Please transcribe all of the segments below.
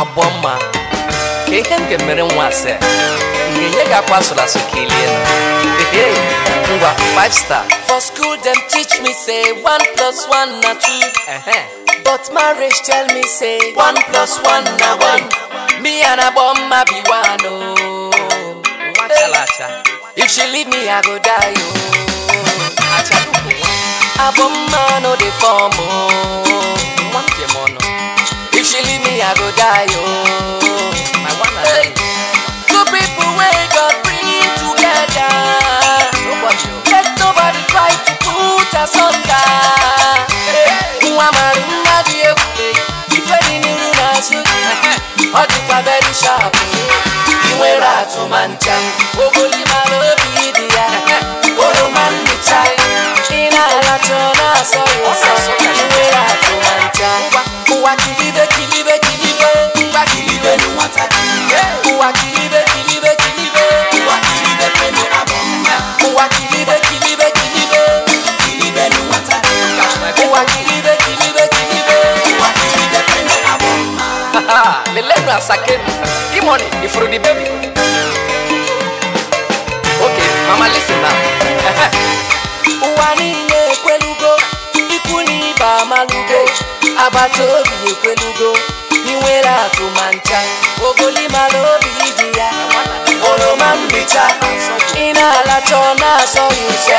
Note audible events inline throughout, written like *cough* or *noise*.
agbọ mma ka ihe m ga-emere nwa ase m ga-enye gị akwa asụrụ asụ ka ilie Hey, ngwa 5 star For school, them teach me say one plus one na two. But marriage tell me say one plus one na one. Me and a bomb be one oh. chala acha If she leave me, I go die oh. achalukwu nwa A bomb no dey form oh. If she leave me, I go die oh. my one Hey. Two people wey God bring together. n'ụbọchị o. Oh. Let nobody try to put us under. Nwa mara mma dị egwu ife dị n'iru n'azụ gị ọ dịkwa very sharp ị nwere atụmanya ogoli mara obi dị ya oroma nnicha ị na-alacha ọ na-asọ ya ụsọ ị nwere atụmanya ụwa kilibe kilibe kilibe Haha, lelenu asake imoni ifuru the baby. Okay mama listen now. *laughs* Ụwa niile ekwelugo ikwu na ibe amalugo agbata obi ekwelugo ị nwere atụmanya ogoli mara obi dị ya oroma mbicha ị na-alacha ọ na-asọ ya ụsọ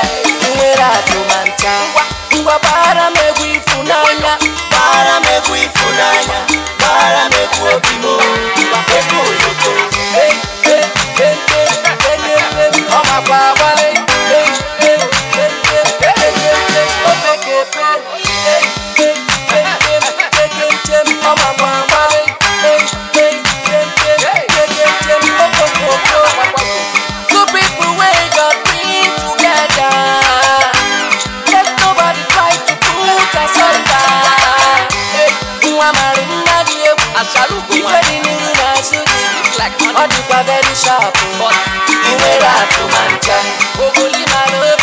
like ọ money dịkwa very sharp but ị nwere atụmanya ogoli oh, mara obi oh,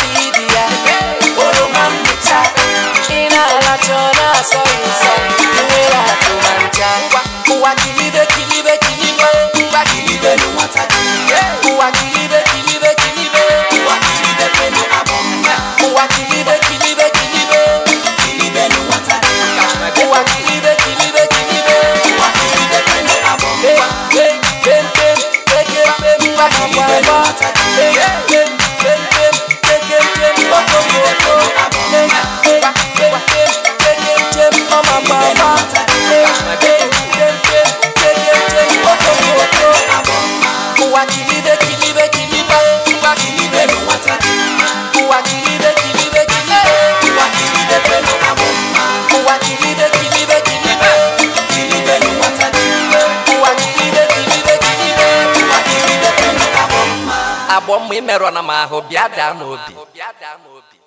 hey, agbọ mma imerụ na m ahụ bịa daa m obi